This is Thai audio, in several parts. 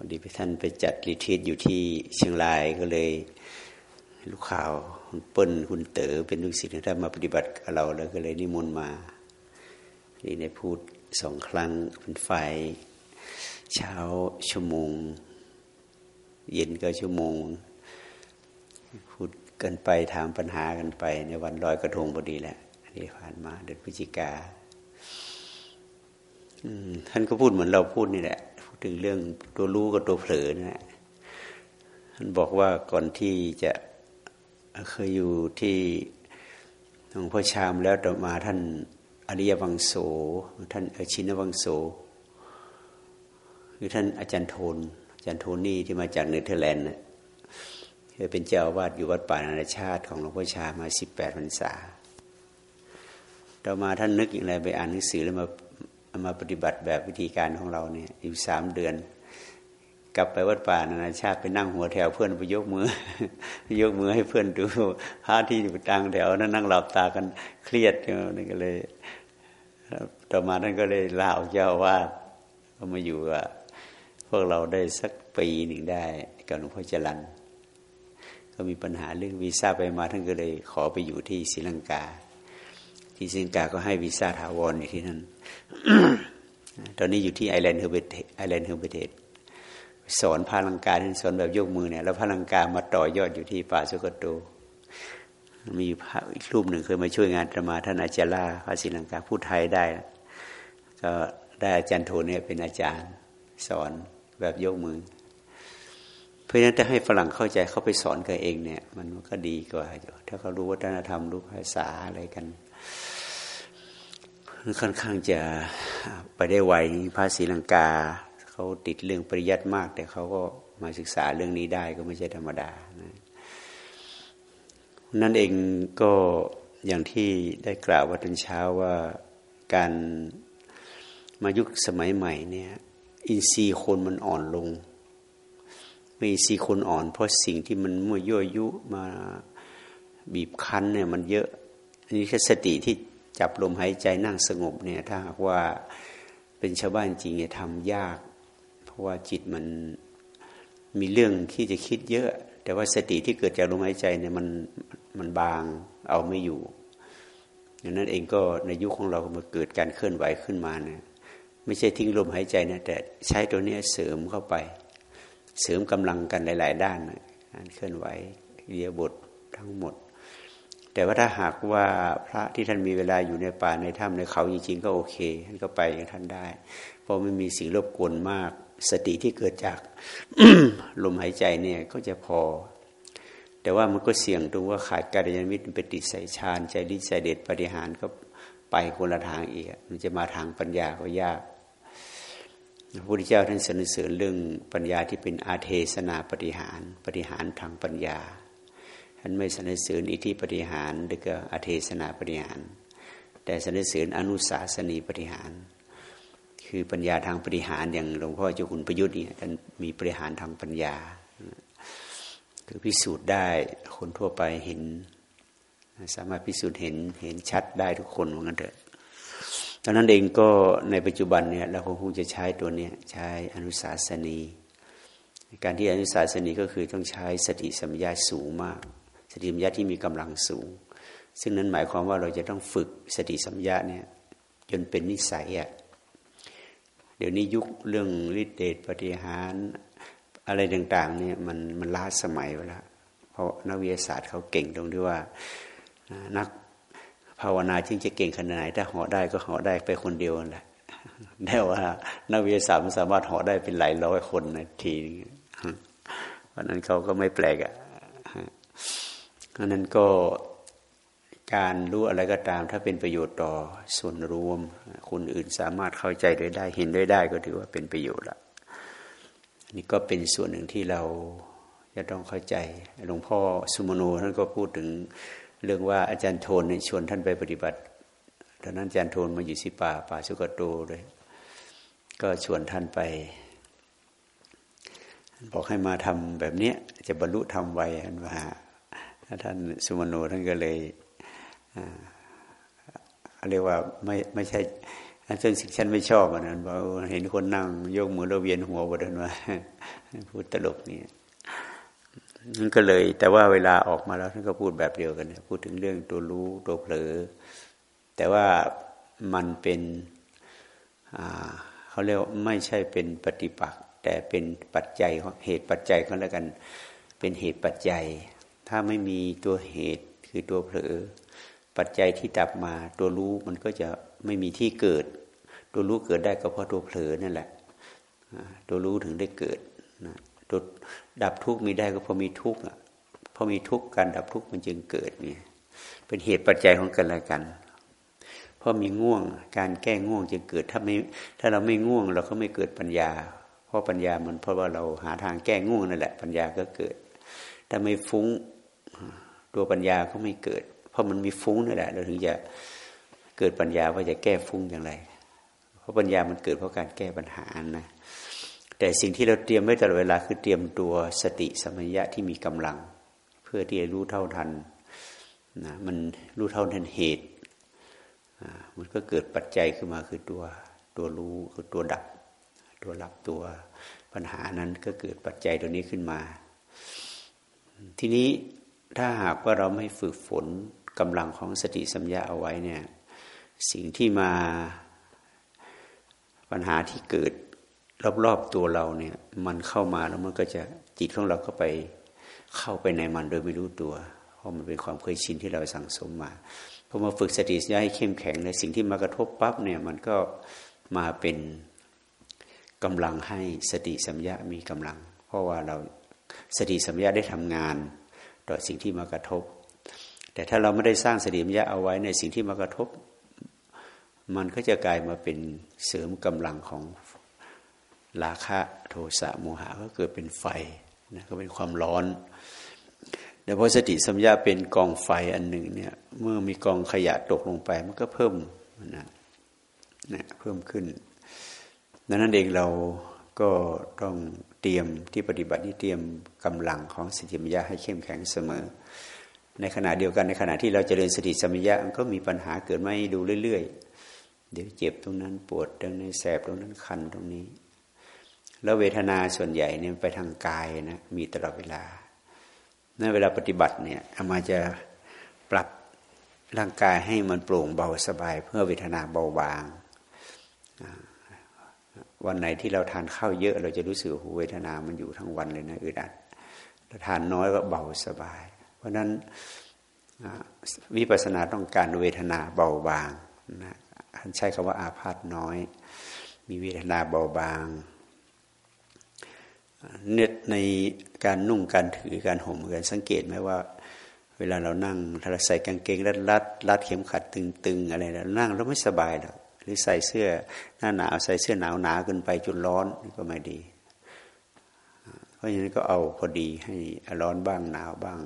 อดีไปท่านไปจัดรีทีตอยู่ที่เชียงรายก็เลย ลูกข่าวคุณเปิ้ลคุณเต๋อเป็นลูกศิษย์ท่านมาปฏิบัติกับเราแล้วก็เลยนิมนต์มานี่ได้พูดสองครั้งเป็นไฟเช้าชั่วโมง เย็นก็ชั่วโมง พูดกันไปถามปัญหากันไป ในวันลอยกระทงพอดีแหละที่ผ่านมาเดือนพฤศจิกาท่านก็พูดเหมือนเราพูดนี่แหละ ถึงเรื่องตัวรู้กับตัวเผลอน่ะท่านบอกว่าก่อนที่จะเคยอยู่ที่หลวงพ่อชามแล้วต่อมาท่านอริยวังโส ท่านชินวังโสคือท่านอาจารย์โทนอาจารย์โทนี่ที่มาจากเนเธอร์แลนด์เคยเป็นเจ้าวาดอยู่วัดป่านานาชาติของหลวงพ่อชามาสิบแปดพรรษา ต่อมาท่านนึกอย่างไรไปอ่านหนังสือแล้วมา มาปฏิบัติแบบวิธีการของเราเนี่ยอยู่สามเดือน กลับไปวัดป่านานาชาติไปนั่งหัวแถวเพื่อนไปยกมือ ยกมือให้เพื่อนดูพระที่อยู่ตังแถวนั้นนั่งหลับตากันเครียดนี่ก็เลยต่อมาท่านก็เลยลาออกเจ้าวาดก็มาอยู่กับพวกเราได้สักปีหนึ่งได้กับหลวงพ่อจรันก็มีปัญหาเรื่องวีซ่าไปมาท่านก็เลยขอไปอยู่ที่ศรีลังกา ที่ศรีลังกาก็ให้วีซ่าถาวรอยู่ที่นั่น ตอนนี้อยู่ที่ Island Hermitage Island Hermitage สอนพระลังกาท่านสอนแบบยกมือเนี่ย แล้วพระลังกามาต่อยอดอยู่ที่ป่าสุคะโต มีพระอีกรูปหนึ่งเคยมาช่วยงานธรรมาท่านอาจารย์ลาพระศรีลังกาพูดไทยได้ ก็ได้อาจารย์โทเนี่ยเป็นอาจารย์ สอนแบบยกมือ เพราะฉะนั้นถ้าให้ฝรั่งเข้าใจเขาไปสอนกันเองเนี่ย มันก็ดีกว่า ถ้าเขารู้วัฒนธรรมรู้ภาษาอะไรกัน ค่อนข้างจะไปได้ไวพระศรีลังกาเขาติดเรื่องปริยัติมาก แต่เขาก็มาศึกษาเรื่องนี้ได้ก็ไม่ใช่ธรรมดานะนั่นเองก็อย่างที่ได้กล่าวว่าตอนเช้าว่าการมายุคสมัยใหม่เนี่ยอินทรีย์คนมันอ่อนลงม่อินทรีย์คนอ่อน เพราะสิ่งที่มันมั่วยั่วยุมาบีบคั้นเนี่ยมันเยอะอันนี้แค่สติที่ จับลมหายใจนั่งสงบเนี่ยถ้าหากว่าเป็นชาวบ้านจริงเนี่ยทำยาก เพราะว่าจิตมันมีเรื่องที่จะคิดเยอะ แต่ว่าสติที่เกิดจากลมหายใจเนี่ยมันมันบางเอาไม่อยู่ดังนั้นเองก็ในยุคของเรามาเกิดการเคลื่อนไหวขึ้นมาเนี่ยไม่ใช่ทิ้งลมหายใจนะแต่ใช้ตัวนี้เสริมเข้าไป เสริมกำลังกันหลาย ๆ ด้านการเคลื่อนไหวเรียบททั้งหมด แต่ว่าถ้าหากว่าพระที่ท่านมีเวลาอยู่ในป่าในถ้ำในเขาจริงๆก็โอเค ท่านก็ไปอย่างท่านได้ เพราะไม่มีสิ่งรบกวนมาก สติที่เกิดจากลมหายใจเนี่ยก็จะพอ แต่ว่ามันก็เสี่ยงตรงว่าขาดการยานมิตรไปติดใส่ฌานใจฤทธิ์ใจเด็ดปฏิหารก็ไปคนละทางอีกมันจะมาทางปัญญาก็ยากพระพุทธเจ้าท่านสรรเสริญเรื่องปัญญาที่เป็นอาเทศนาปฏิหารปฏิหารทางปัญญา ท่านไม่สรรเสริญอิทธิปฏิหารหรือก็อเทศนาปฏิหาร แต่สรรเสริญอนุสาสนีปฏิหาร คือปัญญาทางปฏิหารอย่างหลวงพ่อเจ้าคุณประยุทธ์เนี่ยท่านมีปฏิหารทางปัญญา คือพิสูจน์ได้คนทั่วไปเห็น สามารถพิสูจน์เห็นเห็นชัดได้ทุกคนเหมือนกันเถอะตอนนั้นเองก็ในปัจจุบันเนี่ยเราคงจะใช้ตัวเนี้ยใช้อนุสาสนี การที่อนุสาสนีก็คือต้องใช้สติสัมยาสูงมาก สติสัมยาที่มีกำลังสูง ซึ่งนั้นหมายความว่าเราจะต้องฝึกสติสัมยาเนี่ยจนเป็นนิสัยอะ่ะเดี๋ยวนี้ยุคเรื่องฤทธิเดชปฏิหารอะไรต่างๆเนี่ยมันมันล้าสมัยไปแล้วเพราะนักวิทยาศาสตร์เขาเก่งตรงที่ว่านักภาวนาจึงจะเก่งขนาดไหนถ้าเหาะได้ก็เหาะได้ไปคนเดียวแหละแต่ว่านักวิทยาศาสตร์มันสามารถเหาะได้เป็นหลายร้อยคนในทีเพราะนั้นเขาก็ไม่แปลกอะ เพราะนั้นก็การรู้อะไรก็ตาม ถ้าเป็นประโยชน์ต่อส่วนรวม คนอื่นสามารถเข้าใจได้ได้ เห็นได้ได้ก็ถือว่าเป็นประโยชน์ละนี่ก็เป็นส่วนหนึ่งที่เราจะต้องเข้าใจหลวงพ่อสุมโนท่านก็พูดถึงเรื่องว่าอาจารย์โทนชวนท่านไปปฏิบัติตอนนั้นอาจารย์โทนมาอยู่ที่ป่าป่าสุกโตเลยก็ชวนท่านไป บอกให้มาทำแบบเนี้ยจะบรรลุธรรมไวอันว่า ท่านสุมโนท่านก็เลยเรียกว่าไม่ไม่ใช่อันซึ่งสิ่งฉันไม่ชอบอันนั้นบอกเห็นคนนั่งโยกมือแล้วเวียนหัวบดนั้นว่าพูดตลกนี่นั่นก็เลย แต่ว่าเวลาออกมาแล้วท่านก็พูดแบบเดียวกัน พูดถึงเรื่องตัวรู้ตัวเผลอ แต่ว่ามันเป็นเขาเรียกไม่ใช่เป็นปฏิปักษ์แต่เป็นปัจจัยเหตุปัจจัยก็แล้วกัน เป็นเหตุปัจจัย ถ้าไม่มีตัวเหตุคือตัวเผลอ ปัจจัยที่ดับมาตัวรู้มันก็จะไม่มีที่เกิด ตัวรู้เกิดได้ก็เพราะตัวเผลอนั่นแหละ ตัวรู้ถึงได้เกิดนะตัวดับทุกข์มีได้ก็เพราะมีทุกข์เพราะมีทุกข์การดับทุกข์มันจึงเกิดเนี่ยเป็นเหตุปัจจัยของกันและกันเพราะมีง่วงการแก้ง่วงจึงเกิดถ้าไม่ถ้าเราไม่ง่วงเราก็ไม่เกิดปัญญา เพราะปัญญามันเพราะว่าเราหาทางแก้ง่วงนั่นแหละ ปัญญาก็เกิดถ้าไม่ฟุ้ง ตัวปัญญาก็ไม่เกิด เพราะมันมีฟุ้งนั่แหละเราถึงจะเกิดปัญญาว่าจะแก้ฟุ้งอย่างไร เพราะปัญญามันเกิดเพราะการแก้ปัญหานะแต่สิ่งที่เราเตรียมไว้ตลอดเวลาคือเตรียมตัวสติสมัญญะที่มีกำลัง เพื่อที่จะรู้เท่าทันนะมันรู้เท่าทันเหตุมันก็เกิดปัจจัยขึ้นมาคือตัวตัวรู้คือตัวดับ ตัวรับตัวปัญหานั้นก็เกิดปัจจัยตัวนี้ขึ้นมา ทีนี้ ถ้าหากว่าเราไม่ฝึกฝนกำลังของสติสัมยาเอาไว้เนี่ยสิ่งที่มาปัญหาที่เกิดรอบๆตัวเราเนี่ย มันเข้ามาแล้วมันก็จะจิตของเราก็ไปเข้าไปในมันโดยไม่รู้ตัว เพราะมันเป็นความเคยชินที่เราสั่งสมมาพอมาฝึกสติสัมยาให้เข้มแข็งในสิ่งที่มากระทบปั๊บเนี่ยมันก็มาเป็นกำลังให้สติสัมยามีกำลัง เพราะว่าเราสติสัมยาได้ทำงาน ต่อสิ่งที่มากระทบ แต่ถ้าเราไม่ได้สร้างสติสัมยาเอาไว้ในสิ่งที่มากระทบ มันก็จะกลายมาเป็นเสริมกำลังของราคะโทสะโมหะก็เกิดเป็นไฟนะก็เป็นความร้อนแต่พอสติสัมยาเป็นกองไฟอันหนึ่งเนี่ยเมื่อมีกองขยะตกลงไปมันก็เพิ่มนะนะเพิ่มขึ้นดังนั้นเองเรา ก็ต้องเตรียมที่ปฏิบัตินี่เตรียมกำลังของสติสัมยาให้เข้มแข็งเสมอ ในขณะเดียวกันในขณะที่เราจเจริญสติสัมยาก็มีปัญหาเกิดมาดูเรื่อยๆ เดี๋ยวเจ็บตรงนั้นปวดตรงนี้แสบตรงนั้นคันตรงนี้ แล้วเวทนาส่วนใหญ่เนี่ยไปทางกายนะมีตลอดเวลาในเวลาปฏิบัติเนี่ยอามาจะปรับร่างกายให้มันโปร่งเบาสบาย เพื่อเวทนาเบาบาง วันไหนที่เราทานข้าวเยอะ เราจะรู้สึกหูเวทนา มันอยู่ทั้งวันเลยนะอึดอัดเราทานน้อยก็เบาสบาย เพราะนั้นวิปัสสนาต้องการเวทนาเบาบางนะท่านใช้คำว่าอาพาธน้อย มีเวทนาเบาบางเน็ตในการนุ่งการถือการห่มกันสังเกตไหมว่า เวลาเรานั่งถ้าเราใส่กางเกงรัดรัดรัดเข็มขัดตึงๆอะไรเรานั่งเราไม่สบายหรอก หรือใส่เสื้อหน้าหนาวใส่เสื้อหนาวหนาเกินไปจุดร้อนนี่ก็ไม่ดี เพราะฉะนั้นก็เอาพอดีให้ร้อนบ้างหนาวบ้าง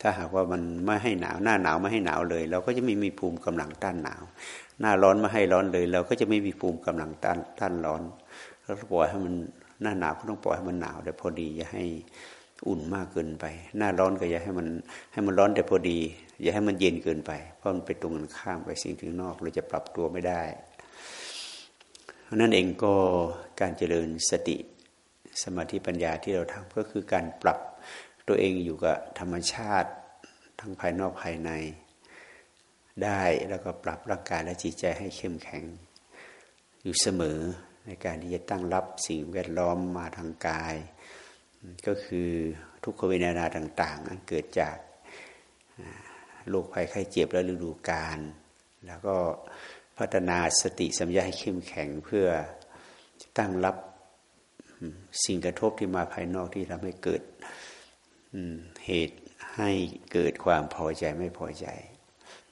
ถ้าหากว่ามันไม่ให้หนาวหน้าหนาวไม่ให้หนาวเลย เราก็จะไม่มีภูมิกำลังต้านหนาว หน้าร้อนไม่ให้ร้อนเลย เราก็จะไม่มีภูมิกำลังต้านต้านร้อนเราปล่อยให้มันหน้าหนาวก็ต้องปล่อยให้มันหนาวแต่พอดีอย่าให้ อุ่นมากเกินไป หน้าร้อนก็อย่าให้มันให้มันร้อนแต่พอดี อย่าให้มันเย็นเกินไป เพราะมันไปตรงกันข้ามไปสิ่งที่นอกเราจะปรับตัวไม่ได้นั่นเองก็การเจริญสติสมาธิปัญญาที่เราทำก็คือการปรับตัวเองอยู่กับธรรมชาติทั้งภายนอกภายในได้แล้วก็ปรับร่างกายและจิตใจให้เข้มแข็ง อยู่เสมอในการที่จะตั้งรับสิ่งแวดล้อมมาทางกาย ก็คือทุกขเวทนาต่างๆอันเกิดจากโรคภัยไข้เจ็บและฤดูกาลแล้วก็พัฒนาสติสัมยาให้เข้มแข็งเพื่อตั้งรับสิ่งกระทบที่มาภายนอกที่ทำให้เกิดเหตุให้เกิดความพอใจไม่พอใจ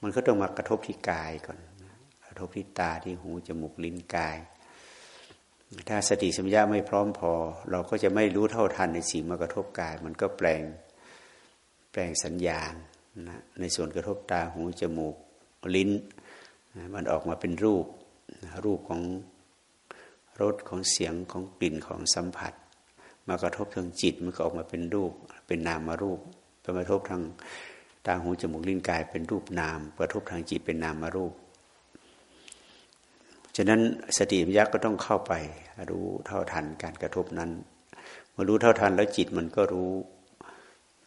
มันก็ต้องมากระทบที่กายก่อน กระทบที่ตาที่หูจมูกลิ้นกาย ถ้าสติสัมยาไม่พร้อมพอ เราก็จะไม่รู้เท่าทันในสิ่งมากระทบกาย มันก็แปลงแปลงสัญญาณนะในส่วนกระทบตาหูจมูกลิ้น มันออกมาเป็นรูปรูปของรสของเสียงของกลิ่นของสัมผัส มากระทบทางจิตมันก็ออกมาเป็นรูป เป็นนามารูปไปกระทบทางตาหูจมูกลิ้นกายเป็นรูปนาม กระทบทางจิตเป็นนามารูป ฉะนั้นสติปัญญาก็ต้องเข้าไป รู้เท่าทันการกระทบนั้นเมื่อรู้เท่าทันแล้วจิตมันก็รู้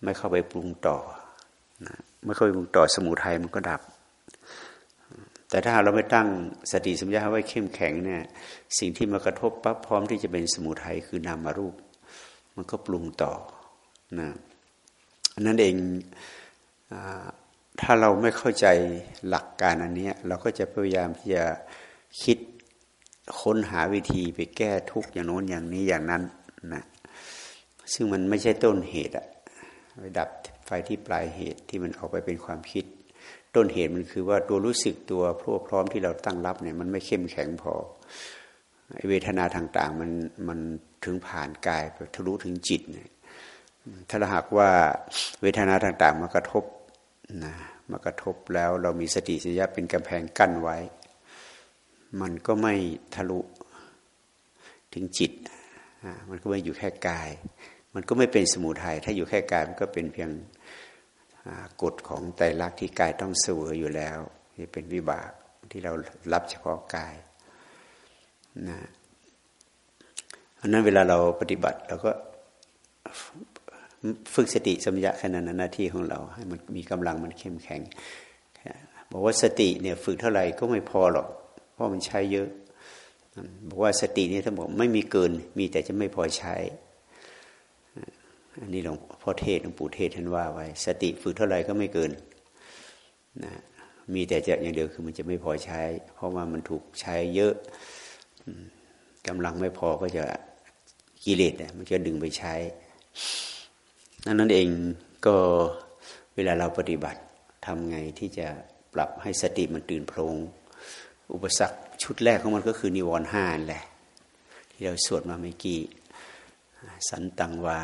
ไม่เข้าไปปรุงต่อนะไม่เข้าไปปรุงต่อสมุทัยมันก็ดับ แต่ถ้าเราไม่ตั้งสติสัมยาไว้เข้มแข็งเนี่ยสิ่งที่มากระทบปั๊บพร้อมที่จะเป็นสมุทัยคือนามารูป มันก็ปรุงต่อนะนั่นเองถ้าเราไม่เข้าใจหลักการอันนี้เราก็จะพยายามที่จะ คิดค้นหาวิธีไปแก้ทุกอย่างโน้นอย่างนี้อย่างนั้นนะซึ่งมันไม่ใช่ต้นเหตุอะไปดับไฟที่ปลายเหตุที่มันออกไปเป็นความคิด ต้นเหตุมันคือว่าตัวรู้สึกตัวพร้อพร้อมที่เราตั้งรับเนี่ยมันไม่เข้มแข็งพอเวทนาต่างๆมันมันถึงผ่านกายทะลุถึงจิตเนี่ยถ้าหากว่าเวทนาต่างๆมากระทบนะมากระทบแล้วเรามีสติสัญญาเป็นกำแพงกั้นไว้ มันก็ไม่ทะลุถึงจิต มันก็ไม่อยู่แค่กาย มันก็ไม่เป็นสมุทัย ถ้าอยู่แค่กายมันก็เป็นเพียงกฎของไตรลักษณ์ที่กายต้องเสวยอยู่แล้วที่เป็นวิบากที่เรารับเฉพาะกายนะอันนั้นเวลาเราปฏิบัติเราก็ฝึกสติสัมยาขนาดนั้นหน้าที่ของเรา ให้มันมีกำลังมันเข้มแข็ง บอกว่าสติเนี่ยฝึกเท่าไหร่ก็ไม่พอหรอก เพราะมันใช้เยอะบอกว่าสตินี่ท่านบอกไม่มีเกิน มีแต่จะไม่พอใช้ อันนี้หลวงพ่อเทศหลวงปู่เทศท่านว่าไว้ สติฝึกเท่าไหร่ก็ไม่เกินนะมีแต่จะอย่างเดียวคือมันจะไม่พอใช้ เพราะว่ามันถูกใช้เยอะกำลังไม่พอก็จะกิเลสมันจะดึงไปใช้นั่นนั่นเองก็เวลาเราปฏิบัติทำไงที่จะปรับให้สติมันตื่นโพลง อุปสรรคชุดแรกของมันก็คือนิวรณ์ห้าแหละ ที่เราสวดมาเมื่อกี้สันตังวา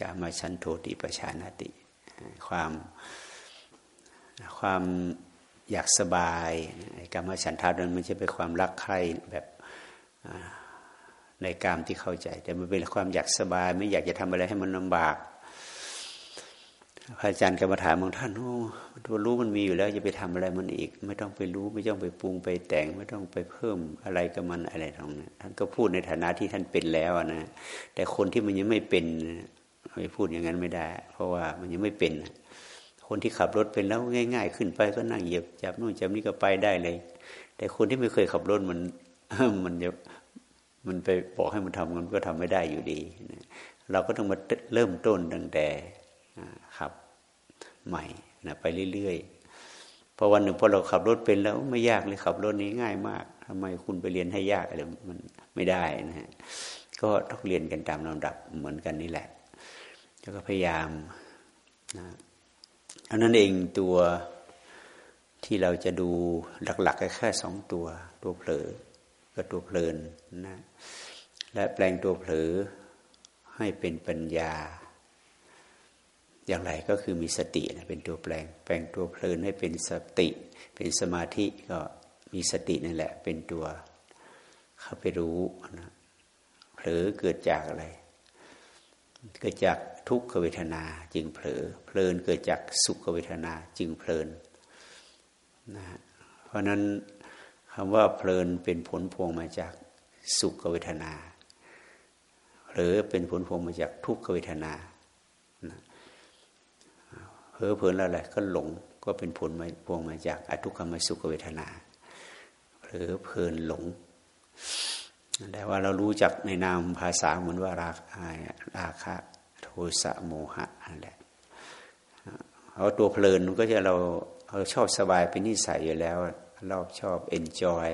กามาชันโทติปชานาติ ความความอยากสบายกามาฉันทานั้นมันจะเป็นความรักใคร่แบบในกามที่เข้าใจ แต่มันเป็นความอยากสบาย ไม่อยากจะทำอะไรให้มันลาบาก พระอาจารย์กรรมฐานบางท่านโอ้ตัวรู้มันมีอยู่แล้วจะไปทำอะไรมันอีก ไม่ต้องไปรู้ไม่ต้องไปปรุงไปแต่ง ไม่ต้องไปเพิ่มอะไรกับมันอะไรตรงนี้นท่านก็พูดในฐานะที่ท่านเป็นแล้วนะแต่คนที่มันยังไม่เป็นไปพูดอย่างนั้นไม่ได้ เพราะว่ามันยังไม่เป็น คนที่ขับรถเป็นแล้วง่าย ๆ ขึ้นไปก็นั่งเหยียบจับนู่นจับนี่ก็ไปได้เลย แต่คนที่ไม่เคยขับรถมันมันจะมันไปบอกให้มันทำมันก็ทำไม่ได้อยู่ดีเราก็ต้องมาเริ่มต้นตั้งแต่ ขับใหม่นะไปเรื่อยๆพอวันหนึ่งพอเราขับรถเป็นแล้วไม่ยากเลยขับรถนี้ง่ายมากทำไมคุณไปเรียนให้ยากอะไรมันไม่ได้นะฮะก็ต้องเรียนกันตามลำดับเหมือนกันนี่แหละ แล้วก็พยายามนะอันนั้นเองตัวที่เราจะดูหลักๆแค่สองตัว ตัวเผลอกับตัวเพลินนะและแปลงตัวเผลอให้เป็นปัญญา อย่างไรก็คือมีสตินะเป็นตัวแปลง แปลงตัวเพลินให้เป็นสติ เป็นสมาธิก็มีสตินั่นแหละ เป็นตัวเข้าไปรู้นะเผลอเกิดจากอะไร เกิดจากทุกขเวทนาจึงเผลอ เพลินเกิดจากสุขเวทนาจึงเพลินนะเพราะนั้นคำว่าเพลินเป็นผลพวงมาจากสุขเวทนาหรือเป็นผลพวงมาจากทุกขเวทนา เพอเพลินแล้วแหละก็หลงก็เป็นผลมาพวงมาจากอทุกขมสุขเวทนาหรือเพลินหลงแต่ว่าเรารู้จักในนามภาษาเหมือนว่าราราคะโทสะโมหะนั่นแหละเอาตัวเพลินก็จะเราเราชอบสบายเป็นนิสัยอยู่แล้ว เราชอบ enjoy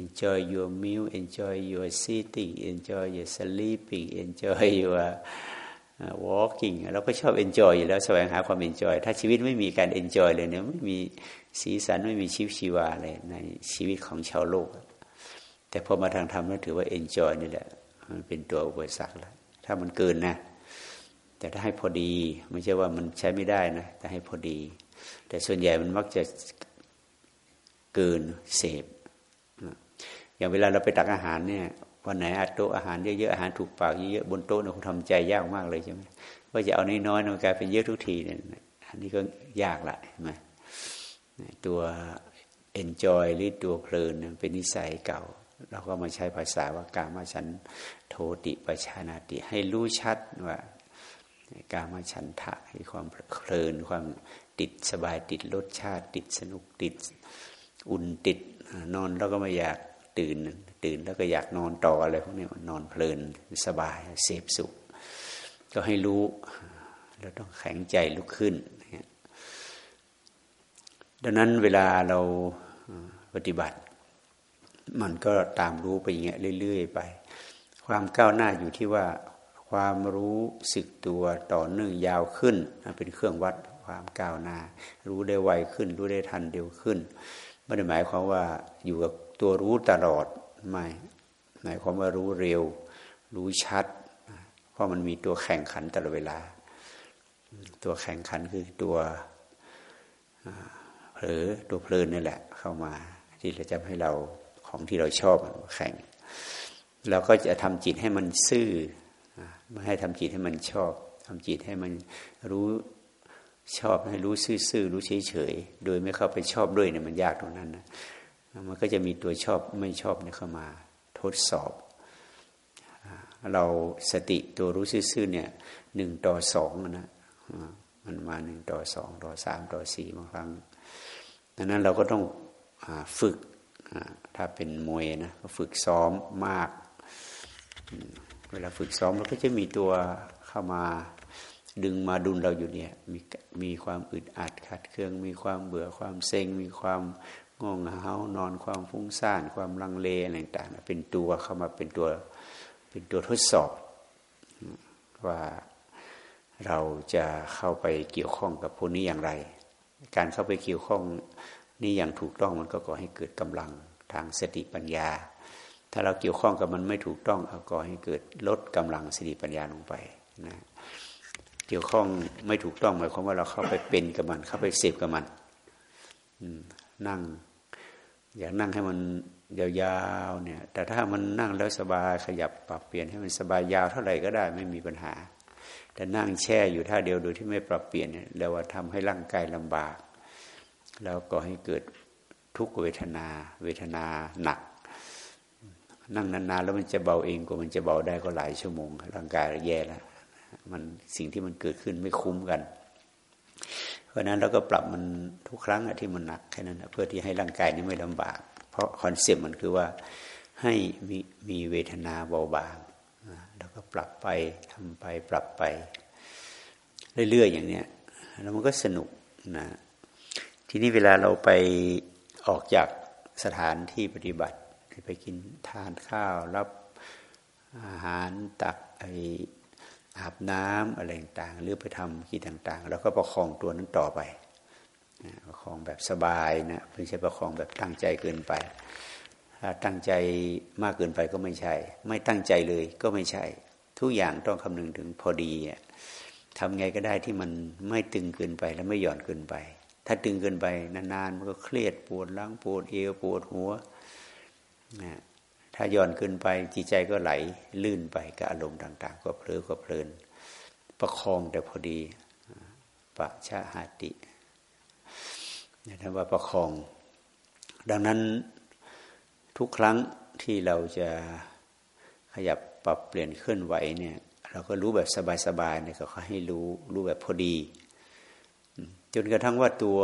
enjoy your meal enjoy your sitting enjoy your sleeping enjoy your walking เราก็ชอบ enjoy อยู่แล้วแสวงหาความ enjoy ถ้าชีวิตไม่มีการ enjoy เลยเนี่ยไม่มีสีสันไม่มีชีวิตชีวาเลยในชีวิตของชาวโลก แต่พอมาทางธรรมก็ถือว่า enjoy นี่แหละมันเป็นตัวอุปสรรคแล้วถ้ามันเกินนะ แต่ถ้าให้พอดี ไม่ใช่ว่ามันใช้ไม่ได้นะ แต่ให้พอดี แต่ส่วนใหญ่มันมักจะเกินเสพอย่างเวลาเราไปตักอาหารเนี่ย วันไหนอาโต๊ะอาหารเยอะๆอาหารถูกปากเยอะๆบนโต๊ะเนี่ยคงทำใจยากมากเลยใช่ไหมว่าจะเอาน้อยๆมันกลายเป็นเยอะทุกทีเนี่ยอันนี้ก็ยากละใช่ไหมตัว enjoy หรือตัวเพลินเป็นนิสัยเก่า เราก็มาใช้ภาษาว่ากามาฉันโทติปชานาติ ให้รู้ชัดว่ากามาฉันทะให้ความเพลินความติดสบายติดรสชาติ ติดสนุกติด อุ่นติดนอนแล้วก็ไม่อยากตื่น ตื่นแล้วก็อยากนอนต่ออะไรพวกนี้นอนเพลินสบายเสพสุข ก็ให้รู้เราต้องแข็งใจลุกขึ้น ดังนั้นเวลาเราปฏิบัติ มันก็ตามรู้ไปอย่างเงี้ยเรื่อยๆไป ความก้าวหน้าอยู่ที่ว่าความรู้สึกตัวต่อเนื่องยาวขึ้น เป็นเครื่องวัดความก้าวหน้า รู้ได้ไวขึ้น รู้ได้ทันเร็วขึ้นไม่ได้หมายความว่าอยู่กับตัวรู้ตลอด ไม่หมายความว่ารู้เร็ว รู้ชัด เพราะมันมีตัวแข่งขันตลอดเวลา ตัวแข่งขันคือตัวเผลอตัวเพลินนี่แหละ เข้ามาที่จะทำให้เราของที่เราชอบแข่ง เราก็จะทำจิตให้มันซื่อไม่ให้ทำจิตให้มันชอบทำจิตให้มันรู้ชอบให้รู้ซื่อๆรู้เฉยๆโดยไม่เข้าไปชอบด้วยเนี่ยมันยากตรงนั้นนะ มันก็จะมีตัวชอบไม่ชอบเนี่ยเข้ามาทดสอบ เราสติตัวรู้ซื่อเนี่ยหนึ่งต่อสองนะมันมาหนึ่งต่อสองต่อสามต่อสี่บางครั้งดังนั้นเราก็ต้องฝึกถ้าเป็นมวยนะฝึกซ้อมมาก เวลาฝึกซ้อมเราก็จะมีตัวเข้ามาดึงมาดุลเราอยู่เนี่ยมีมีความอึดอัดขัดเครื่องมีความเบื่อความเซ็ง มีความ ง่วงเหานอนความฟุ้งซ่านความลังเลอะไรต่างๆเป็นตัวเข้ามาเป็นตัวเป็นตัวทดสอบ ว่าเราจะเข้าไปเกี่ยวข้องกับพวกนี้อย่างไร การเข้าไปเกี่ยวข้องนี่อย่างถูกต้องมันก็ก่อให้เกิดกำลังทางสติปัญญา ถ้าเราเกี่ยวข้องกับมันไม่ถูกต้องก็ก่อให้เกิดลดกำลังสติปัญญาลงไปนะเกี่ยวข้องไม่ถูกต้องหมายความว่าเราเข้าไปเป็นกับมัน เข้าไปเสพกับมันนั่ง อยากนั่งให้มันยาวๆเนี่ย แต่ถ้ามันนั่งแล้วสบายขยับปรับเปลี่ยนให้มันสบายยาวเท่าไหร่ก็ได้ไม่มีปัญหา แต่นั่งแช่อยู่ท่าเดียวโดยที่ไม่ปรับเปลี่ยนเนี่ยแล้วว่าทำให้ร่างกายลำบาก แล้วก็ให้เกิดทุกเวทนา เวทนาหนัก นั่งนานๆแล้วมันจะเบาเองกว่ามันจะเบาได้ก็หลายชั่วโมง ร่างกายแย่แล้วมันสิ่งที่มันเกิดขึ้นไม่คุ้มกัน เพราะนั้นเราก็ปรับมันทุกครั้งที่มันหนักแค่นั้นเพื่อที่ให้ร่างกายนี้ไม่ลำบาก เพราะคอนเซ็ปต์มันคือว่าให้มีมีเวทนาเบาบางแล้วก็ปรับไปทำไปปรับไปเรื่อยๆอย่างเนี้ยแล้วมันก็สนุกนะทีนี้เวลาเราไปออกจากสถานที่ปฏิบัติไปกินทานข้าวรับอาหารตักไอ อาบน้ำอะไรต่างๆหรือไปทำกิจต่างๆ แล้วก็ประคองตัวนั้นต่อไปประคองแบบสบายนะไม่ใช่ประคองแบบตั้งใจเกินไปถ้าตั้งใจมากเกินไปก็ไม่ใช่ ไม่ตั้งใจเลยก็ไม่ใช่ ทุกอย่างต้องคำนึงถึงพอดีทำไงก็ได้ที่มันไม่ตึงเกินไปและไม่หย่อนเกินไป ถ้าตึงเกินไปนานๆมันก็เครียดปวดหลังปวดเอวปวดหัวนะ ถ้าย่อนขึ้นไปจิตใจก็ไหลลื่นไปกับอารมณ์ต่าง ๆ ก็เพลิก็เพลิน ประคองแต่พอดีปะชาหาตินี่ท่านว่าประคอง ดังนั้นทุกครั้งที่เราจะขยับปรับเปลี่ยนเคลื่อนไหวเนี่ย เราก็รู้แบบสบายๆเนี่ยก็ให้รู้รู้แบบพอดี จนกระทั่งว่าตัว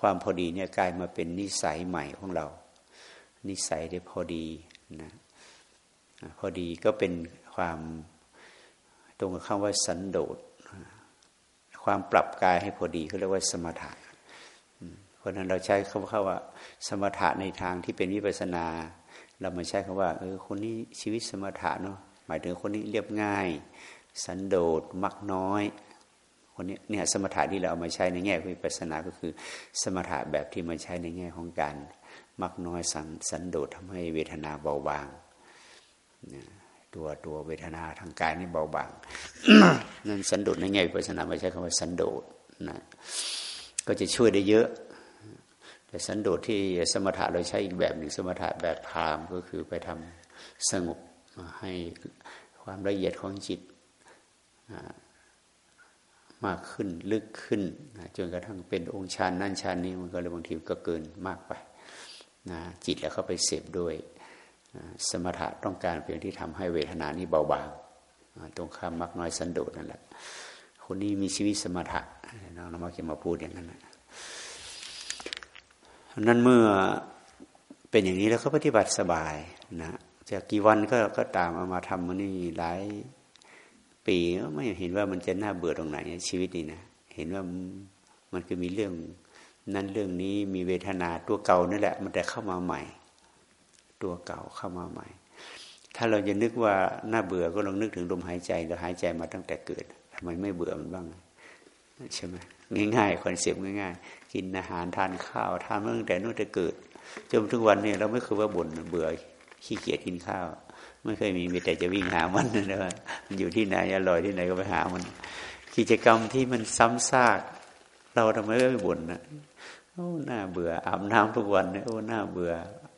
ความพอดีเนี่ยกลายมาเป็นนิสัยใหม่ของเรา นิสัยได้พอดี นะพอดีก็เป็นความตรงกับคำว่าสันโดษความปรับกายให้พอดีเขาเรียกว่าสมถะเพราะนั้นเราใช้คำว่า สมถะในทางที่เป็นวิปัสนา เรามาใช้คำว่าเออคนนี้ชีวิตสมถะเนาะหมายถึงคนนี้เรียบง่าย สันโดษมักน้อย คนนี้เนี่ยสมถะที่เราเอามาใช้ในแง่วิปัสนาก็คือ สมถะแบบที่มาใช้ในแง่ของการ มักน้อยสันสนโดษทำให้เวทนาเบาบางตัวตัวเวทนาทางกายนี่เบาบางนั่นสันโดษในแง่วิปัสนาไม่ใช่คำว่าสันโดษนะก็จะช่วยได้เยอะ แต่สันโดษที่สมถะเราใช้อีกแบบหนึ่งสมถะแบบพรามก็คือไปทำสงบให้ความละเอียดของจิตมากขึ้นลึกขึ้นจนกระทั่งเป็นองค์ฌานนั่นฌานนี้มันก็เลยบางทีก็เกินมากไป นะจิตแล้วเข้าไปเสพด้วยสมถะต้องการเพียงที่ทำให้เวทนานี้เบาบางตรงข้ามมักน้อยสันโดษนั่นแหละคนนี้มีชีวิตสมถะน้องนมักจะมาพูดอย่างนั้นนะนั้นเมื่อเป็นอย่างนี้แล้วก็ปฏิบัติสบายนะจะกกี่วันก็ก็ตามเอามาทำมันนี่หลายปีก็ไม่เห็นว่ามันจะน่าเบื่อตรงไหนชีวิตนี่นะเห็นว่ามันก็มีเรื่อง นั้นเรื่องนี้มีเวทนาตัวเก่านั่นแหละ มันแต่เข้ามาใหม่ ตัวเก่าเข้ามาใหม่ ถ้าเราจะนึกว่าน่าเบื่อก็ลองนึกถึงลมหายใจเราหายใจมาตั้งแต่เกิดทำไมไม่เบื่อมันบ้างใช่ไหมง่ายๆคอนเซปต์ง่าย ๆ กินอาหารทานข้าวทานมาตั้งแต่นู้นแต่เกิดจนทุกวันนี้เราไม่เคยว่าบ่นเบื่อขี้เกียจกินข้าว ไม่เคยมีมีแต่จะวิ่งหามันนะว่ามันอยู่ที่ไหนอร่อยที่ไหนก็ไปหามัน กิจกรรมที่มันซ้ำซาก เราทำไมไม่บ่นนะ อ้หน้าเบื่ออาบน้ำทุกวันโอ้หน้าเบื่อ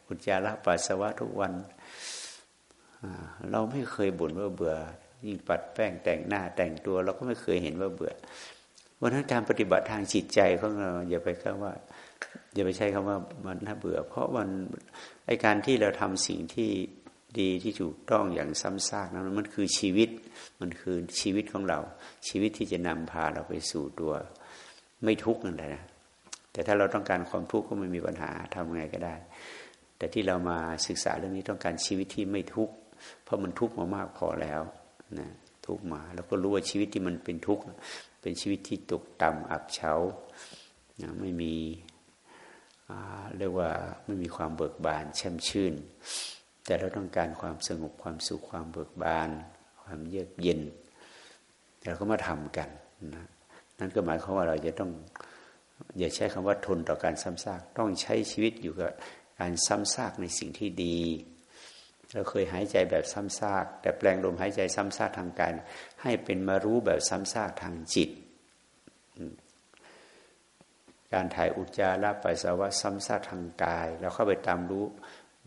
อุจจาระปัสสาวะทุกวันเราไม่เคยบ่นว่าเบื่อ ยิ่งปัดแป้งแต่งหน้าแต่งตัว เราก็ไม่เคยเห็นว่าเบื่อวันนั้นการปฏิบัติทางจิตใจของเราอย่าไปคำว่าอย่าไปใช้คำว่ามันน่าเบื่อ เพราะมันไอการที่เราทำสิ่งที่ดีที่ถูกต้องอย่างซ้ำซากนั้นมันคือชีวิตมันคือชีวิตของเรา ชีวิตที่จะนำพาเราไปสู่ตัวไม่ทุกข์นั่นแหละนะ แต่ถ้าเราต้องการความทุกข์ก็ไม่มีปัญหาทำไงก็ได้ แต่ที่เรามาศึกษาเรื่องนี้ต้องการชีวิตที่ไม่ทุกข์เพราะมันทุกข์มามากพอแล้วนะทุกข์มาแล้วก็รู้ว่าชีวิตที่มันเป็นทุกข์เป็นชีวิตที่ตกต่ำอับเฉานะไม่มีเรียกว่าไม่มีความเบิกบานแช่มชื่น แต่เราต้องการความสงบความสุขความเบิกบาน ความเยือกเย็นเราก็มาทำกันนะนั่นก็หมายความว่าเราจะต้อง อย่าใช้คำว่าทนต่อการซ้ำซาก ต้องใช้ชีวิตอยู่กับการซ้ำซากในสิ่งที่ดี เราเคยหายใจแบบซ้ำซาก แต่แปลงลมหายใจซ้ำซากทางกายให้เป็นมารู้แบบซ้ำซากทางจิต การถ่ายอุจจาระปัสสาวะซ้ำซากทางกายเราเข้าไปตามรู้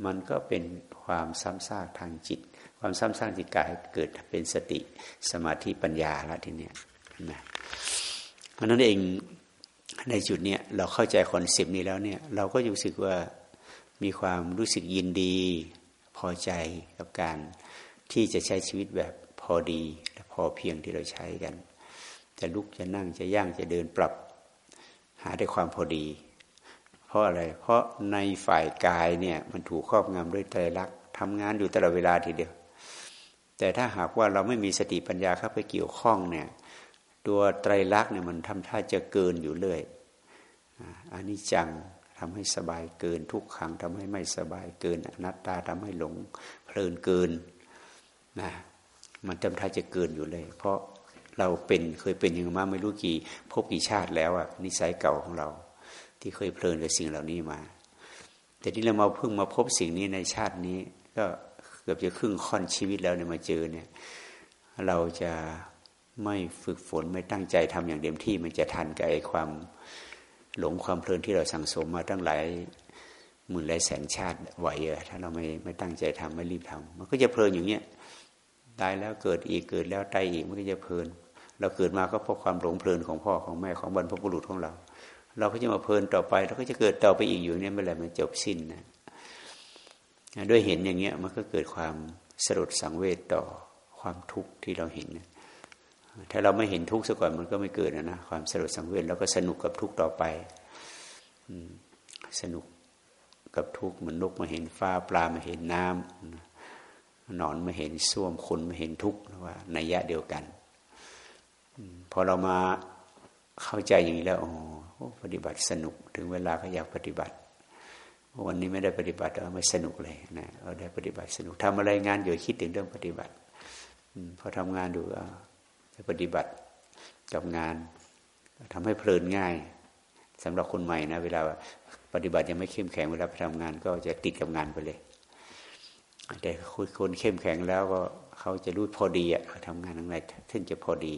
มันก็เป็นความซ้ำซากทางจิต ความซ้ำซากจิตกายเกิดเป็นสติสมาธิปัญญาแล้วทีเนี้ยนะเพราะนั้นเอง ในจุดเนี้ยเราเข้าใจ concept นี้แล้วเนี่ย เราก็รู้สึกว่ามีความรู้สึกยินดี พอใจกับการที่จะใช้ชีวิตแบบพอดีและพอเพียงที่เราใช้กัน จะลุกจะนั่งจะย่างจะเดินปรับหาได้ความพอดี เพราะอะไร เพราะในฝ่ายกายเนี่ยมันถูกครอบงำด้วยไตรลักษณ์ทำงานอยู่ตลอดเวลาทีเดียว แต่ถ้าหากว่าเราไม่มีสติปัญญาเข้าไปเกี่ยวข้องเนี่ย ตัวไตรลักษณ์เนี่ยมันทำท่าจะเกินอยู่เรื่อยอันนี้จังทำให้สบายเกินทุกขังทำให้ไม่สบายเกินอนัตตาทำให้หลงเพลินเกินนะมันจำท่าจะเกินอยู่เลย เพราะเราเป็นเคยเป็นอย่างมาไม่รู้กี่พบกี่ชาติแล้วอะนิสัยเก่าของเรา ที่เคยเพลินกับสิ่งเหล่านี้มา แต่ที่เรามาเพิ่งมาพบสิ่งนี้ในชาตินี้ ก็เกือบจะครึ่งค่อนชีวิตแล้วเนี่ยมาเจอเนี่ย เราจะ ไม่ฝึกฝนไม่ตั้งใจทำอย่างเต็มที่มันจะทันกับไอ้ความหลงความเพลินที่เราสั่งสมมาตั้งหลายหมื่นหลายแสนชาติไหวเออถ้าเราไม่ไม่ตั้งใจทำไม่รีบทำมันก็จะเพลินอย่างเงี้ยตายแล้วเกิดอีกเกิดแล้วตายอีกมันก็จะเพลิน เราเกิดมาก็เพราะความหลงเพลินของพ่อของแม่ของบรรพบุรุษของเรา เราก็จะมาเพลินต่อไปเราก็จะเกิดต่อไปอีกอยู่เนี่ยเมื่อไหร่มันจบสิ้นนะด้วยเห็นอย่างเงี้ยมันก็เกิดความสลดสังเวชต่อความทุกข์ที่เราเห็นนะ ถ้าเราไม่เห็นทุกข์ซะก่อนมันก็ไม่เกิดนะนะความสลดสังเวชแล้วก็สนุกกับทุกข์ต่อไปสนุกกับทุกข์เหมือนนกมาเห็นฟ้าปลามาเห็นน้ำนอนมาเห็นส้วมคนมาเห็นทุกข์ว่าในยะเดียวกันพอเรามาเข้าใจอย่างนี้แล้วอ๋อปฏิบัติสนุกถึงเวลาก็อยากปฏิบัติ วันนี้ไม่ได้ปฏิบัติเราไม่สนุกเลยนะเราได้ปฏิบัติสนุกทำอะไรงานอยู่คิดถึงเรื่องปฏิบัติพอทำงานดูจะ ปฏิบัติกับงานทำให้เพลินง่ายสำหรับคนใหม่นะเวลาปฏิบัติยังไม่เข้มแข็งเวลาไปทำงาน ก็จะติดกับงานไปเลย แต่คนเข้มแข็งแล้วก็เขาจะรู้พอดีอะเขาทำงานอะไรถึงจะพอดี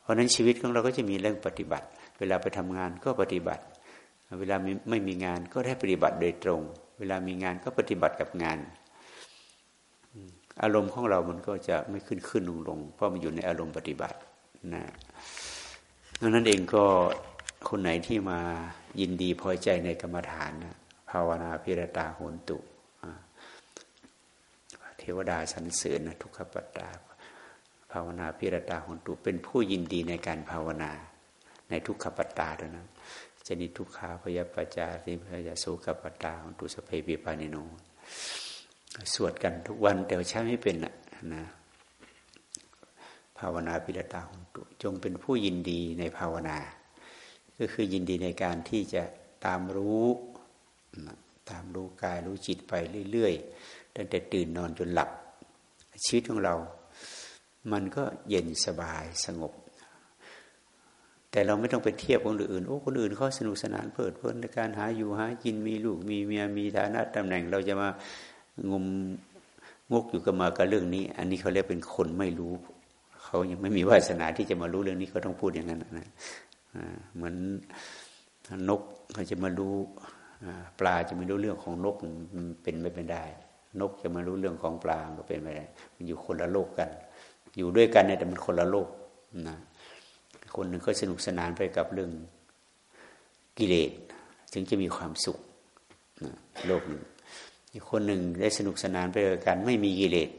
เพราะนั้นชีวิตของเราก็จะมีเรื่องปฏิบัติ เวลาไปทำงานก็ปฏิบัติ เวลาไม่มีงานก็ได้ปฏิบัติโดยตรง เวลามีงานก็ปฏิบัติกับงาน อารมณ์ของเรามันก็จะไม่ขึ้นขึ้นลงลงเพราะมันอยู่ในอารมณ์ปฏิบัตินะดังนั้นเองก็คนไหนที่มายินดีพอใจในกรรมฐานนะภาวนาพิรตาโหนตุเทวดาสรรเสริญนะทุกขปัตตาภาวนาพิรตาโหนตุเป็นผู้ยินดีในการภาวนาในทุกขปัตตาเท่านั้นจนิทุกขาพยาปจาริพยาสุขปัตตาโหนตุสเพปิปานิโน สวดกันทุกวันแต่ใช้ไม่เป็นนะนะ ภาวนาพิรตาหนตุจงเป็นผู้ยินดีในภาวนา ก็คือยินดีในการที่จะตามรู้ตามรู้กายรู้จิตไปเรื่อยๆตั้งแต่ตื่นนอนจนหลับ ชีวิตของเรา มันก็เย็นสบายสงบ แต่เราไม่ต้องไปเทียบคนอื่นโอ้คนอื่นเขาสนุกสนานเพลิดเพลินในการหาอยู่หากินมีลูกมีเมียมีฐานะตำแหน่งเราจะมา งมงกอยู่กับมากับเรื่องนี้ อันนี้เขาเรียกเป็นคนไม่รู้ เขายังไม่มีวาสนาที่จะมารู้เรื่องนี้เขาต้องพูดอย่างนั้นนะเหมือนนกเขาจะมารู้ปลาจะไม่รู้เรื่องของนกเป็นไม่เป็นได้ นกจะมารู้เรื่องของปลาก็เป็นไม่ได้มันอยู่คนละโลกกัน อยู่ด้วยกันเนี่ยแต่มันคนละโลกนะคนหนึ่งก็สนุกสนานไปกับเรื่องกิเลสถึงจะมีความสุขนะโลกหนึ่ง อีกคนหนึ่งได้สนุกสนานไปกับการไม่มีกิเลส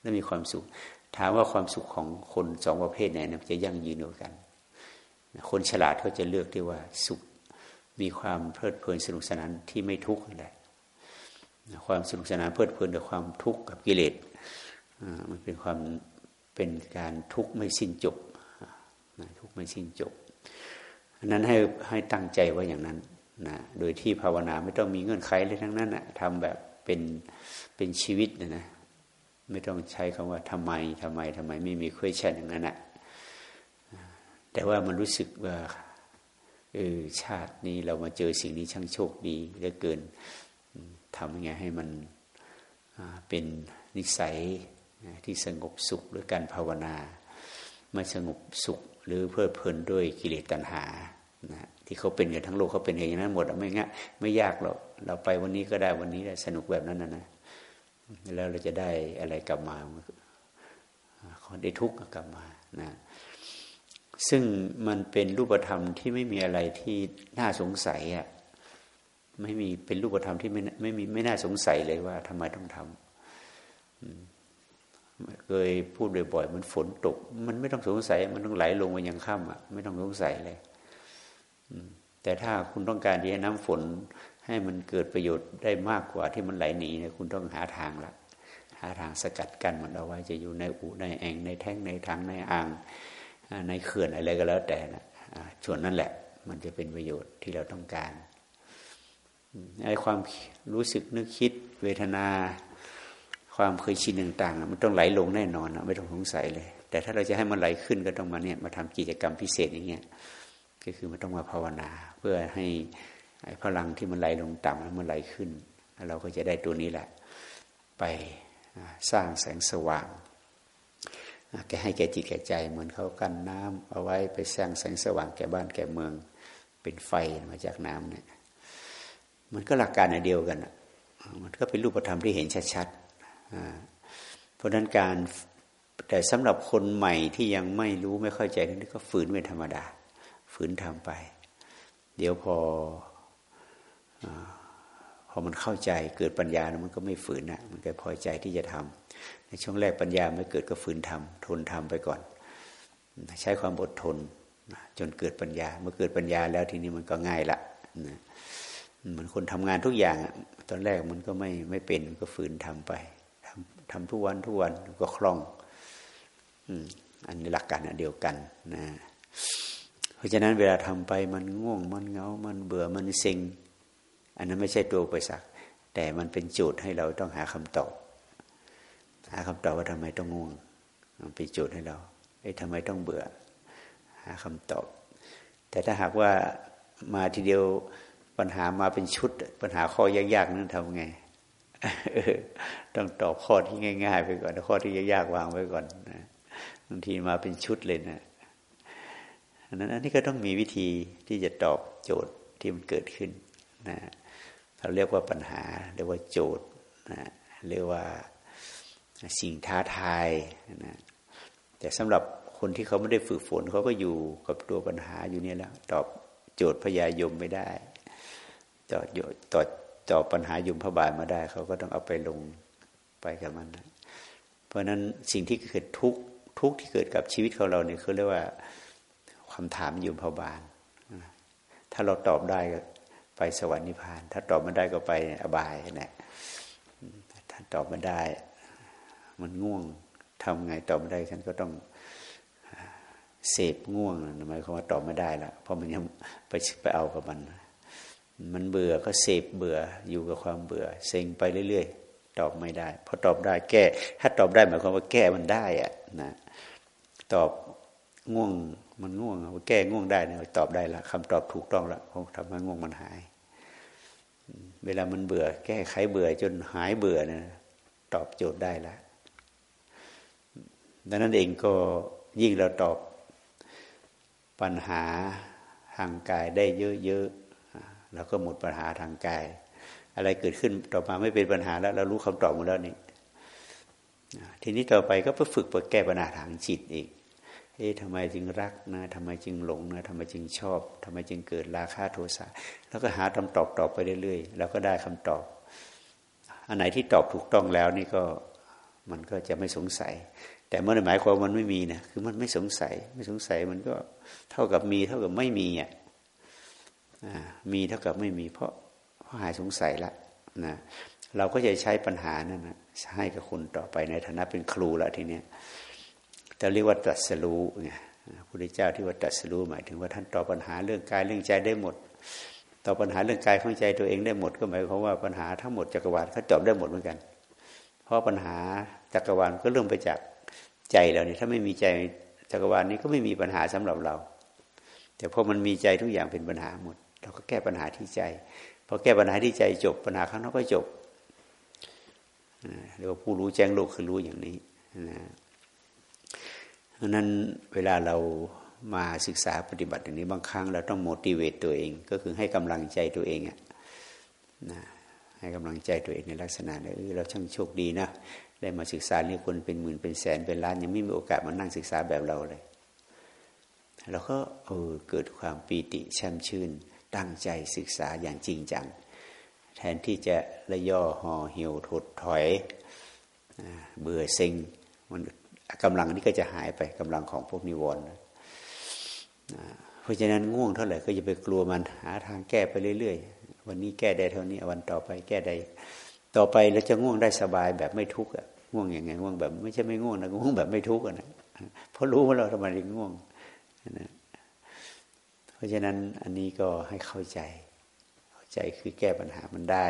และมีความสุข ถามว่าความสุขของคนสองประเภทไหนจะยั่งยืนด้วยกัน คนฉลาดเขาจะเลือกที่ว่าสุขมีความเพลิดเพลินสนุกสนานที่ไม่ทุกข์แหละความสนุกสนานเพลิดเพลินกับความทุกข์กับกิเลสมันเป็นความเป็นการทุกข์ไม่สิ้นจบทุกข์ไม่สิ้นจบนั้นให้ให้ตั้งใจว่าอย่างนั้นนะโดยที่ภาวนาไม่ต้องมีเงื่อนไขเลยทั้งนั้นนะทำแบบ เป็นเป็นชีวิตนะนะไม่ต้องใช้คำว่าทำไมทำไมทำไม ไม่มีคุยชันอย่างนั้นนะแต่ว่ามันรู้สึกว่าเออชาตินี้เรามาเจอสิ่งนี้ช่างโชคดีเหลือเกินทำยังไงให้มันเป็นนิสัยที่สงบสุขด้วยการภาวนา ไม่สงบสุขหรือเพลิดเพลินด้วยกิเลสตัณหานะ ที่เขาเป็นกันทั้งโลกเขาเป็นอย่างนั้นหมดไม่ง่ายไม่ยากหรอกเราไปวันนี้ก็ได้วันนี้ได้สนุกแบบนั้นนะนะแล้วเราจะได้อะไรกลับมาเขาได้ทุกข์กลับมานะซึ่งมันเป็นรูปธรรมที่ไม่มีอะไรที่น่าสงสัยอะไม่มีเป็นรูปธรรมที่ไม่ไม่มีไม่น่าสงสัยเลยว่าทำไมต้องทำเคยพูดบ่อยๆมันฝนตก มันไม่ต้องสงสัย มันต้องไหลลงมายังค่ำอะไม่ต้องสงสัยเลย แต่ถ้าคุณต้องการที่จะน้ำฝนให้มันเกิดประโยชน์ได้มากกว่าที่มันไหลหนีเนี่ยคุณต้องหาทางละหาทางสกัดกั้นมันเอาไว้จะอยู่ในอุในแอ่งในแท่งในทางในอ่าง ในเขื่อนอะไรก็แล้วแต่นะส่วนนั้นแหละ มันจะเป็นประโยชน์ที่เราต้องการไอ้ความรู้สึกนึกคิดเวทนา ความเคยชินต่างๆ มันต้องไหลลงแน่นอนไม่ต้องสงสัยเลย แต่ถ้าเราจะให้มันไหลขึ้นก็ต้องมาเนี่ยมาทำกิจกรรมพิเศษอย่างเงี้ย ก็คือมันต้องมาภาวนา เพื่อให้พลังที่มันไหลลงต่ำแล้วมันไหลขึ้น เราก็จะได้ตัวนี้แหละ ไปสร้างแสงสว่างแกให้แก่จิตแก่ใจ เหมือนเขากันน้ำเอาไว้ไปสร้างแสงสว่างแก่บ้านแก่เมือง เป็นไฟมาจากน้ำเนี่ยมันก็หลักการเดียวกันมันก็เป็นรูปธรรมที่เห็นชัดๆเพราะนั้นการแต่สำหรับคนใหม่ที่ยังไม่รู้ไม่เข้าใจนี่ก็ฝืนเป็นธรรมดา ฝืนทำไป เดี๋ยวพอพอมันเข้าใจเกิดปัญญาแล้วมันก็ไม่ฝืนนะมันก็พอใจที่จะทำในช่วงแรกปัญญาไม่เกิดก็ฝืนทำทนทำไปก่อน ใช้ความอดทนจนเกิดปัญญา เมื่อเกิดปัญญาแล้วทีนี้มันก็ง่ายละนะมันคนทำงานทุกอย่างตอนแรกมันก็ไม่ไม่เป็นก็ฝืนทำไปทำทำทุกวันทุกวันก็คล่องอันนี้หลักการเดียวกันนะ เพราะฉะนั้นเวลาทำไปมันง่วงมันเงา มันเบื่อมันเซ็งอันนั้นไม่ใช่ตัวอุปสรรคแต่มันเป็นโจทย์ให้เราต้องหาคำตอบ หาคำตอบว่าทำไมต้องง่วง มันเป็นโจทย์ให้เราไอ้ทำไมต้องเบื่อ หาคำตอบ แต่ถ้าหากว่ามาทีเดียวปัญหามาเป็นชุด ปัญหาข้อยากๆนั้นทำไงต้องตอบข้อที่ง่าย ๆ ไปก่อนข้อที่ยากๆวางไว้ก่อนนะบางทีมาเป็นชุดเลยนะ อันนั้นอันนี้ก็ต้องมีวิธีที่จะตอบโจทย์ที่มันเกิดขึ้นนะเราเรียกว่าปัญหาเรียกว่าโจทย์นะเรียกว่าสิ่งท้าทายนะแต่สำหรับคนที่เขาไม่ได้ฝึกฝนเขาก็อยู่กับตัวปัญหาอยู่นี่แล้ว ตอบโจทย์พยายมไม่ได้ตอบตอบตอบปัญหายุมพะบาทมาได้ เขาก็ต้องเอาไปลงไปกับมันนะเพราะนั้นสิ่งที่เกิดทุกทุกที่เกิดกับชีวิตของเราเนี่ยเขาเรียกว่า คำถามยุมพบาลถ้าเราตอบได้ก็ไปสวรรค์นิพพาน ถ้าตอบไม่ได้ก็ไปอบายนะถ้าตอบไม่ได้ มันง่วงทำไงตอบไม่ได้ฉันก็ต้องเสพง่วงหมายความว่าตอบไม่ได้ละเพราะมันยังไปไปเอากับมัน มันเบื่อก็เสพเบื่ออยู่กับความเบื่อ เซ็งไปเรื่อยๆ ตอบไม่ได้พอตอบได้แก้ ถ้าตอบได้หมายความว่าแก้มันได้อะนะตอบง่วง มันง่วงแก้ง่วงได้เนี่ยตอบได้ละคำตอบถูกต้องละเพราทำให้ง่วงมันหาย เวลามันเบื่อ แก้ไขเบื่อจนหายเบื่อเนี่ยตอบโจทย์ได้ละดังนั้นเองก็ยิ่งเราตอบปัญหาทางกายได้เยอะๆเราก็หมดปัญหาทางกาย อะไรเกิดขึ้นต่อมาไม่เป็นปัญหาแล้ว เรารู้คำตอบหมดแล้วนี่ทีนี้ต่อไปก็ไปฝึกไปแก้ปัญหาทางจิตอีก เอ๊ะทำไมจึงรักนะทำไมจึงหลงนะทำไมจึงชอบทำไมจึงเกิดราคะโทสะแล้วก็หาคำตอบตอบไปเรื่อยๆแล้วก็ได้คำตอบ อันไหนที่ตอบถูกต้องแล้วนี่ก็มันก็จะไม่สงสัย แต่เมื่อหมายความมันไม่มีนะคือมันไม่สงสัย ไม่สงสัยมันก็เท่ากับมีเท่ากับไม่มีอะมีเท่ากับไม่มี เพราะเพราะหายสงสัยละนะเราก็จะใช้ปัญหานั่นนะให้กับคุณต่อไปในฐานะเป็นครูแล้วทีเนี้ย จะเรียกว่าตรัสรู้ไงพระพุทธเจ้าที่ว่าตรัสรู้หมายถึงว่าท่านตอบปัญหาเรื่องกายเรื่องใจได้หมดตอบปัญหาเรื่องกายของใจตัวเองได้หมดก็หมายความว่าปัญหาทั้งหมดจักรวาลเขาตอบได้หมดเหมือนกัน เพราะปัญหาจักรวาลก็เริ่มไปจากใจเราเนี่ยถ้าไม่มีใจจักรวาลนี้ก็ไม่มีปัญหาสำหรับเรา แต่พอมันมีใจทุกอย่างเป็นปัญหาหมด เราก็แก้ปัญหาที่ใจพอแก้ปัญหาที่ใจจบปัญหาข้างนอกก็จบเรียกว่าผู้รู้แจ้งโลกคือรู้อย่างนี้นะ เพราะนั้นเวลาเรามาศึกษาปฏิบัติอย่างนี้บางครั้งเราต้องโมดิเวตตัวเอง ก็คือให้กำลังใจตัวเองอะนะให้กำลังใจตัวเองในลักษณะนี้เราช่างโชคดีนะได้มาศึกษาเนี่ยคนเป็นหมื่นเป็นแสนเป็นล้านยังไม่มีโอกาสมานั่งศึกษาแบบเราเลยเราก็เออเกิดความปีติแช่มชื่น ตั้งใจศึกษาอย่างจริงจัง แทนที่จะระย่อห่อเหี่ยวถดถอยเบื่อเซ็งมัน กำลังนี้ก็จะหายไปกำลังของพวกนิวรณ์เพราะฉะนั้นง่วงเท่าไหร่ก็อย่าไปกลัวมันหาทางแก้ไปเรื่อยๆ วันนี้แก้ได้เท่านี้วันต่อไปแก้ได้ ต่อไปเราจะง่วงได้สบายแบบไม่ทุกข์ง่วงอย่างไงง่วงแบบไม่ใช่ไม่ง่วงนะง่วงแบบไม่ทุกข์นะเพราะรู้ว่าเราทำไมถึงง่วงนะเพราะฉะนั้นอันนี้ก็ให้เข้าใจ เข้าใจคือแก้ปัญหามันได้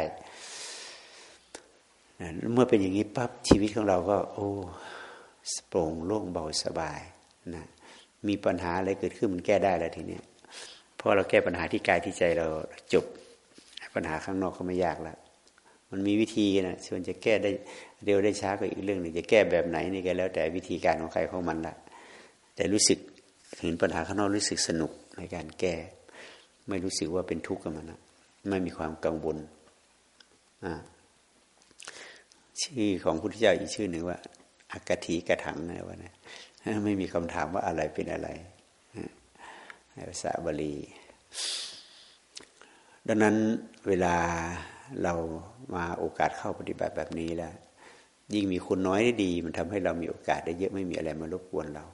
เมื่อเป็นอย่างนี้ปั๊บชีวิตของเราก็ โอ้ โปร่งโล่งเบาสบายนะมีปัญหาอะไรเกิดขึ้นมันแก้ได้แล้วทีเนี้เพราะเราแก้ปัญหาที่กายที่ใจเราจบ ปัญหาข้างนอกก็ไม่ยากแล้วมันมีวิธีนะส่วนจะแก้ได้เร็วได้ช้าก็อีกเรื่องหนึ่งจะแก้แบบไหนนี่ก็แล้ว แต่วิธีการของใครของมันละแต่รู้สึกเห็นปัญหาข้างนอกรู้สึกสนุกในการแก้ ไม่รู้สึกว่าเป็นทุกข์กับมันนะไม่มีความกังวลอ่าชื่อของพุทธเจ้าอีกชื่อหนึ่งว่า อักถีกระถังนะวะนะไม่มีคำถามว่าอะไรเป็นอะไรภาษาบาลี ดังนั้นเวลาเรามาโอกาสเข้าปฏิบัติแบบนี้แล้วยิ่งมีคนน้อยได้ดี มันทำให้เรามีโอกาสได้เยอะไม่มีอะไรมารบกวนเรา